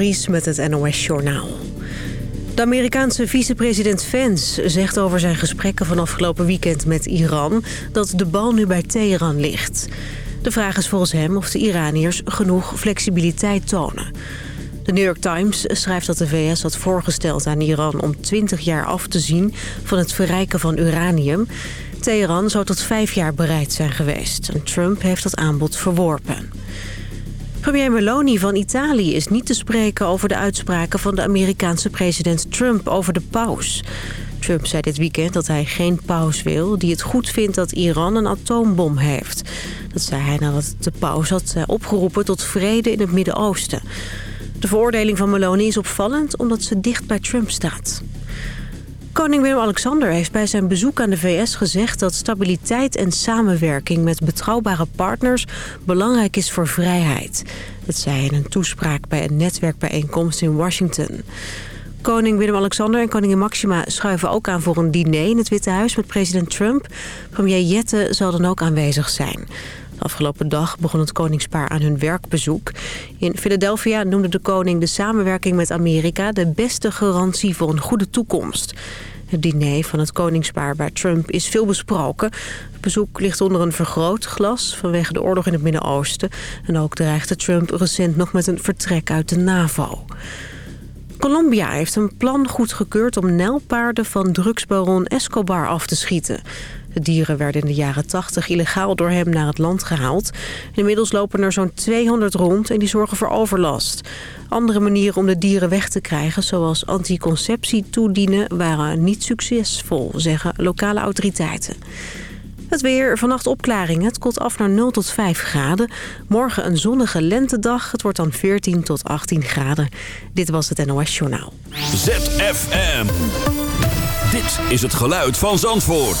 Ries met het NOS Journaal. De Amerikaanse vicepresident Vance zegt over zijn gesprekken van afgelopen weekend met Iran... dat de bal nu bij Teheran ligt. De vraag is volgens hem of de Iraniërs genoeg flexibiliteit tonen. De New York Times schrijft dat de VS had voorgesteld aan Iran... om 20 jaar af te zien van het verrijken van uranium. Teheran zou tot vijf jaar bereid zijn geweest. En Trump heeft dat aanbod verworpen. Premier Meloni van Italië is niet te spreken over de uitspraken van de Amerikaanse president Trump over de paus. Trump zei dit weekend dat hij geen paus wil die het goed vindt dat Iran een atoombom heeft. Dat zei hij nadat de paus had eh, opgeroepen tot vrede in het Midden-Oosten. De veroordeling van Meloni is opvallend omdat ze dicht bij Trump staat. Koning Willem-Alexander heeft bij zijn bezoek aan de VS gezegd... dat stabiliteit en samenwerking met betrouwbare partners belangrijk is voor vrijheid. Dat zei hij in een toespraak bij een netwerkbijeenkomst in Washington. Koning Willem-Alexander en koningin Maxima schuiven ook aan voor een diner in het Witte Huis met president Trump. Premier Jette zal dan ook aanwezig zijn. Afgelopen dag begon het koningspaar aan hun werkbezoek. In Philadelphia noemde de koning de samenwerking met Amerika... de beste garantie voor een goede toekomst. Het diner van het koningspaar bij Trump is veel besproken. Het bezoek ligt onder een vergrootglas vanwege de oorlog in het Midden-Oosten. En ook dreigde Trump recent nog met een vertrek uit de NAVO. Colombia heeft een plan goedgekeurd om nijlpaarden van drugsbaron Escobar af te schieten. De dieren werden in de jaren 80 illegaal door hem naar het land gehaald. Inmiddels lopen er zo'n 200 rond en die zorgen voor overlast. Andere manieren om de dieren weg te krijgen, zoals anticonceptie toedienen... waren niet succesvol, zeggen lokale autoriteiten. Het weer, vannacht opklaringen. Het koelt af naar 0 tot 5 graden. Morgen een zonnige lentedag. Het wordt dan 14 tot 18 graden. Dit was het NOS Journaal. ZFM. Dit is het geluid van Zandvoort.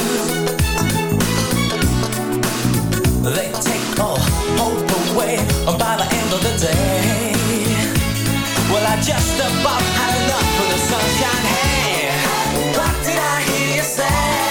By the end of the day. Well, I just about had enough of the sunshine. Hey, what did I hear you say?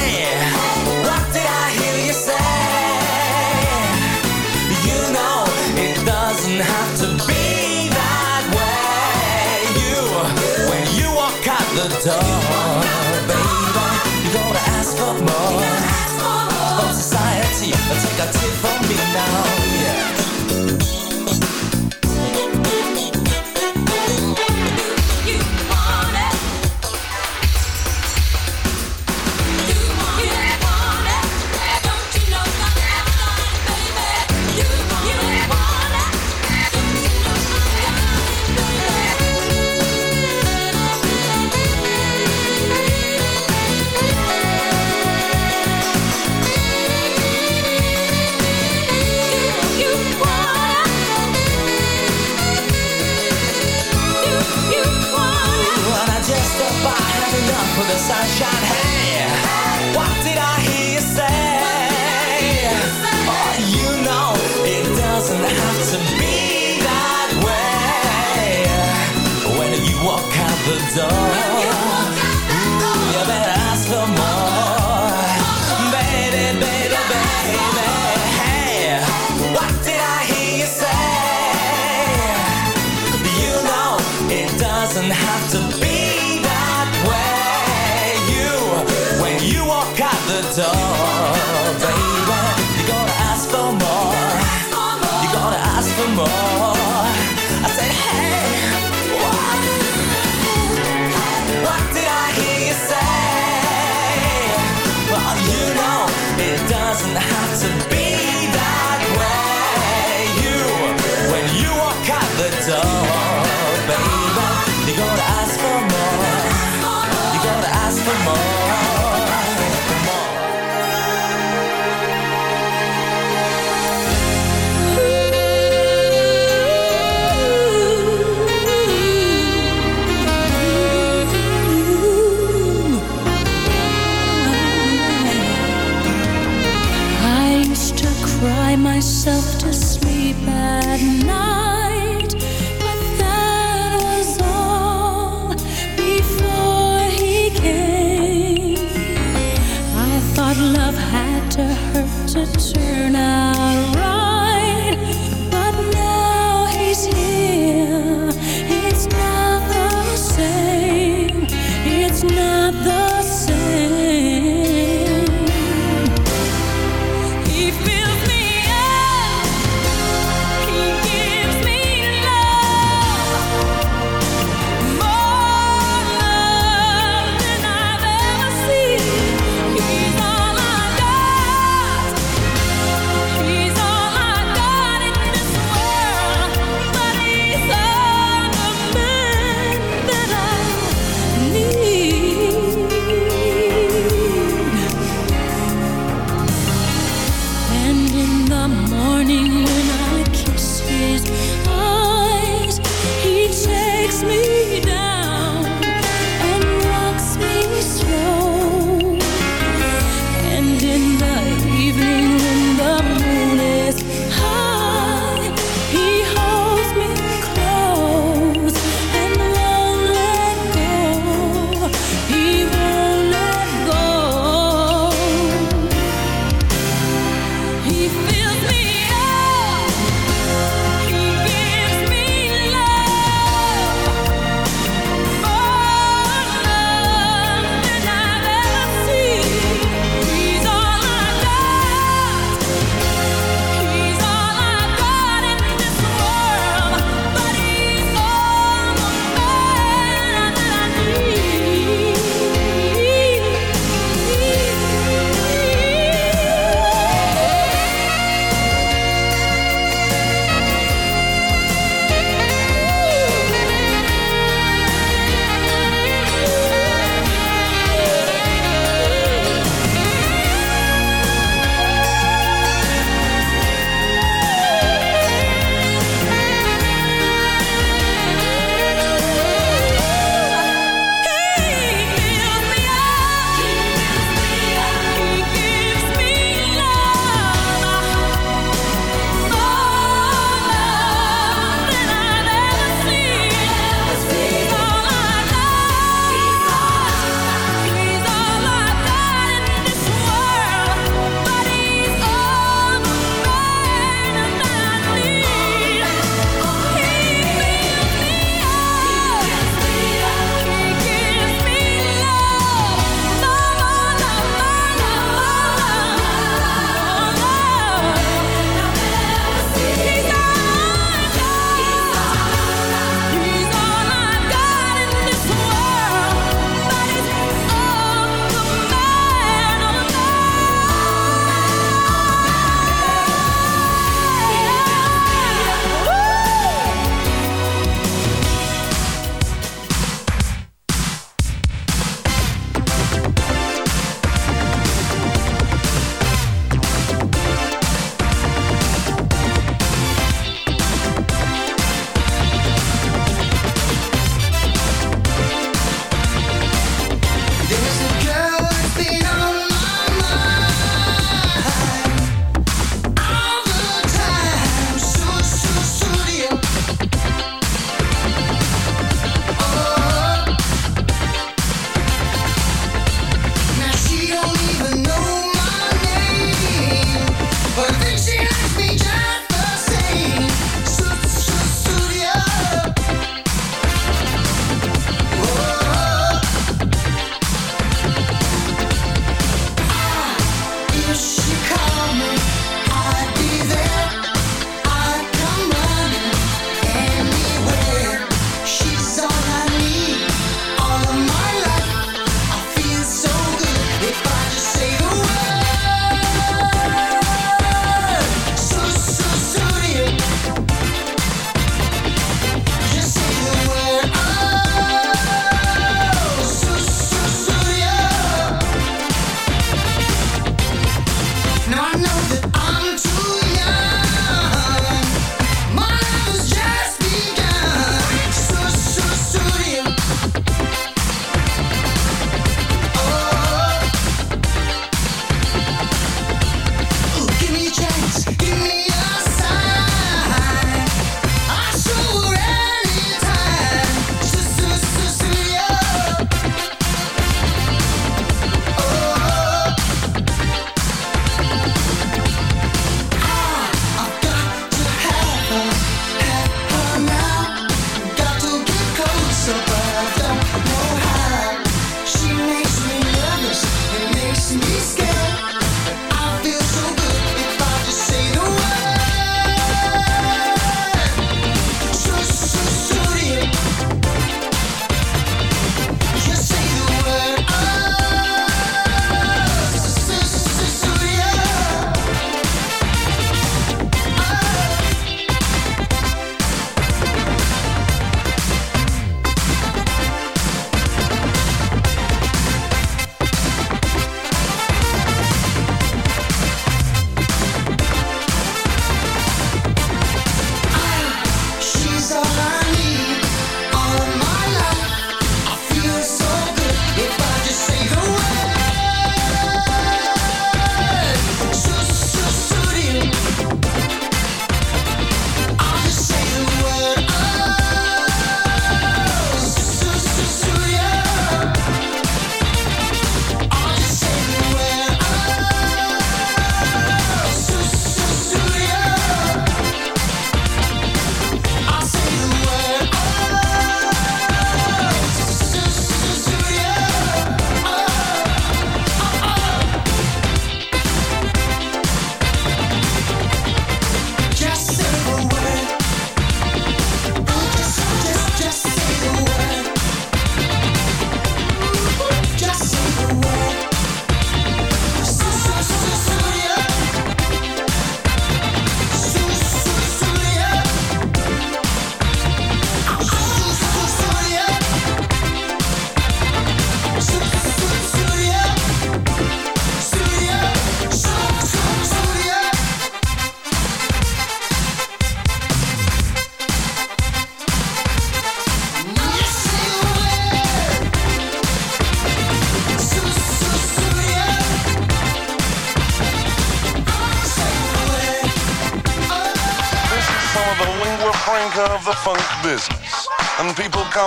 Have to be that way. You, when you walk out the door, baby, you gotta ask for more. From society, take a tip from me now. the door.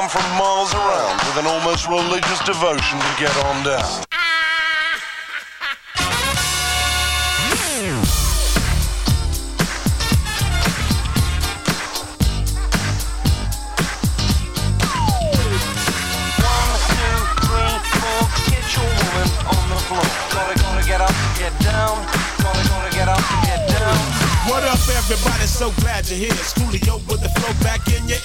Come from miles around with an almost religious devotion to get on down. Everybody's so glad you're here. Schoolio with the flow back in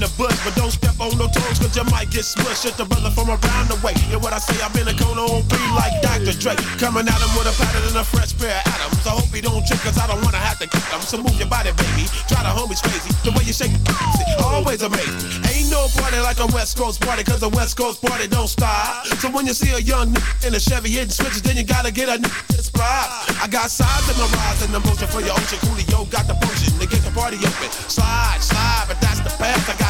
The bush, but don't step on no toes, cause you might get smushed. It's the brother from around the way. And what I say, I've been a cone on three like Dr. Dre. Coming at him with a pattern and a fresh pair of atoms. I hope he don't trip, cause I don't wanna have to kick him. So move your body, baby. Try the homies crazy. The way you shake it, always amazing. Ain't no party like a West Coast party, cause a West Coast party don't stop. So when you see a young nigga in a Chevy hitting switches, then you gotta get a spot. I got size in my rise and the motion for your ocean. Coolio got the potion to get the party open. Slide, slide, but that's the path. I got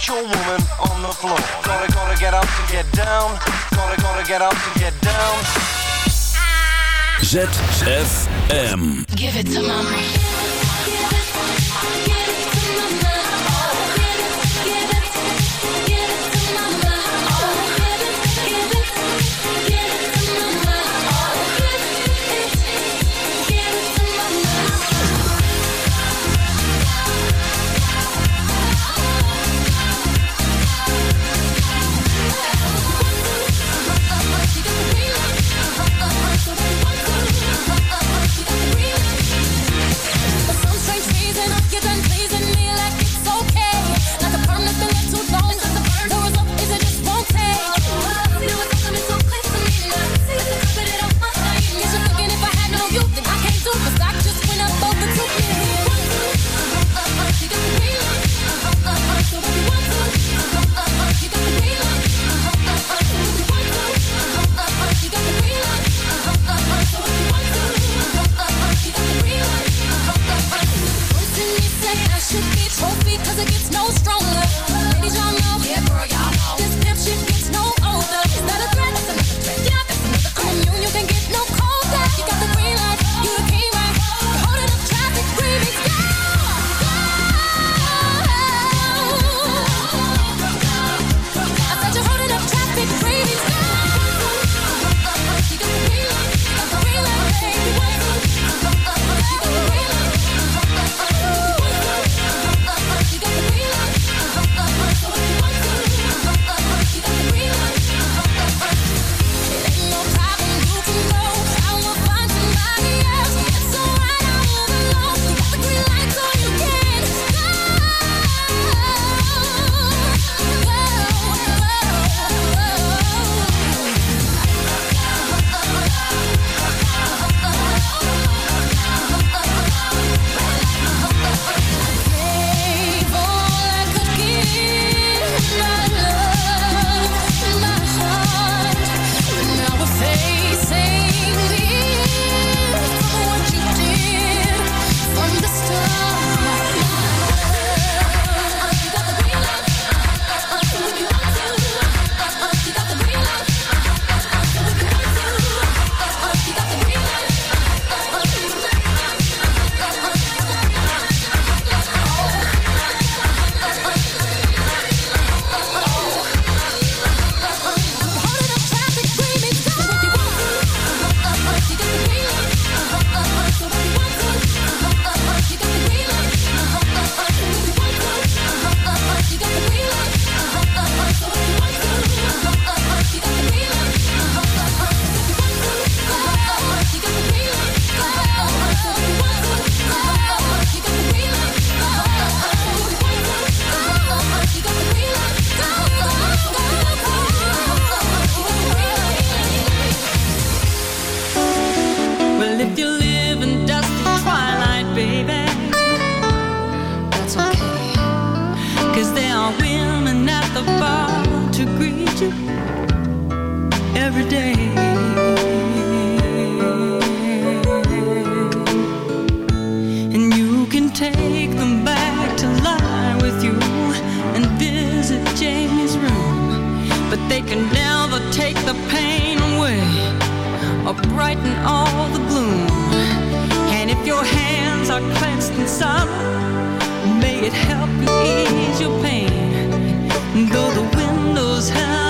Get your woman on the floor. Gonna, gonna get up to get down. Gonna, gonna get up to get down. ZFM. Give it to mama. For some strange reason, I get every day. And you can take them back to lie with you and visit Jamie's room. But they can never take the pain away or brighten all the gloom. And if your hands are clenched may it help you ease your pain. Though the windows have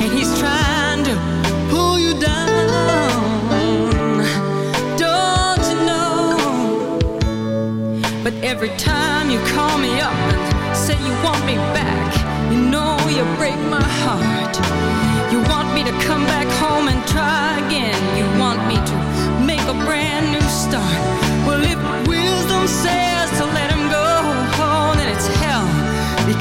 and he's trying to pull you down. Don't you know? But every time you call me up and say you want me back, you know you break my heart. You want me to come back home and try again. You want me to make a brand new start. Well, if wisdom says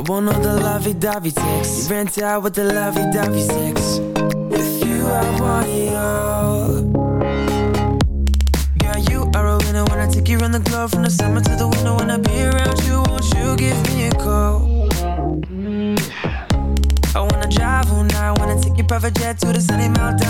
I want all the lovey-dovey sex. You rent out with the lovey-dovey sex. With you, I want it all. Girl, you are a winner when I take you around the globe from the summer to the winter. When I be around you, won't you give me a call? I wanna drive all night, wanna take your private jet to the sunny Maldives,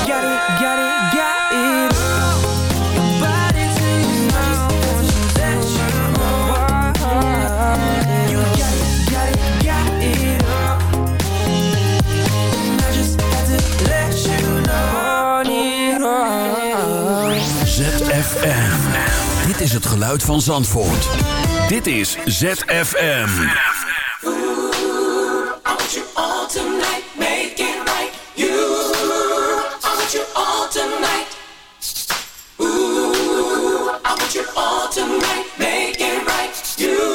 Is het geluid van Zandvoort. Dit is ZFM. You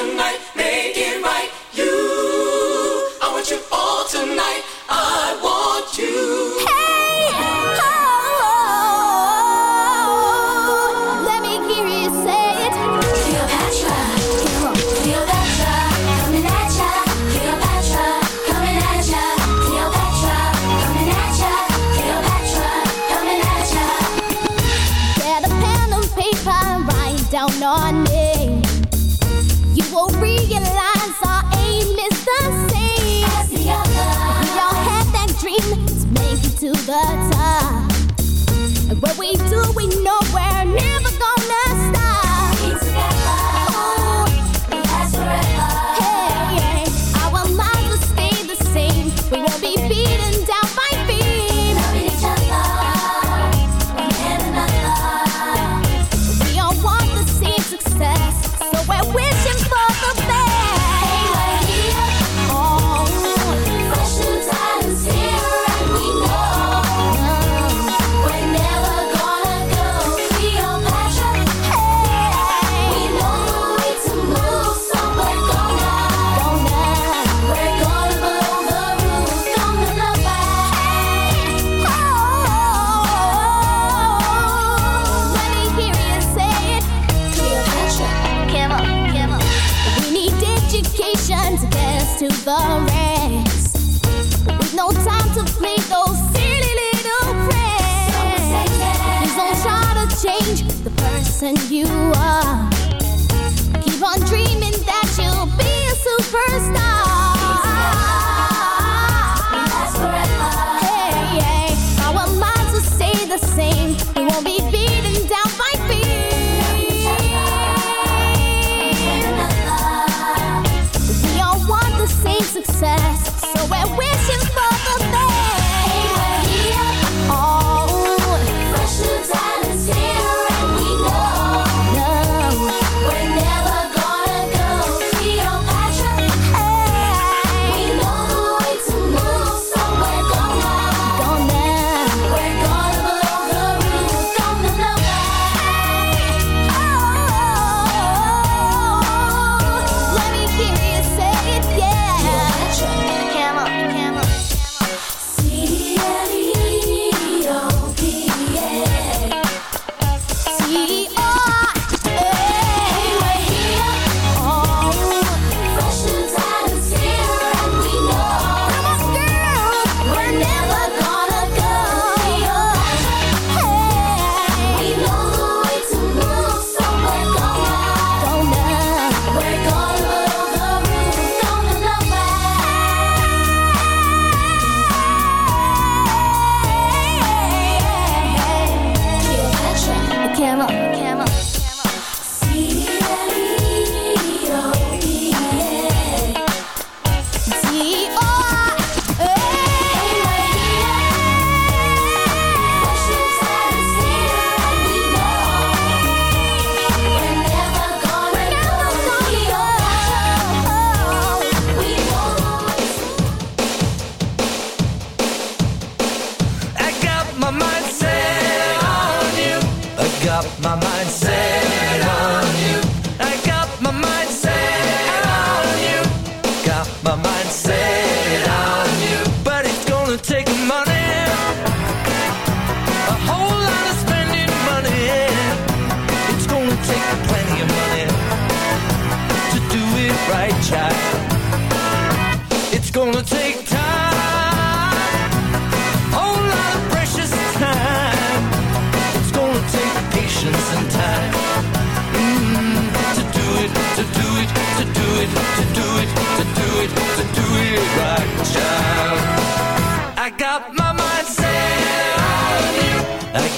tonight,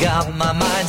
got my mind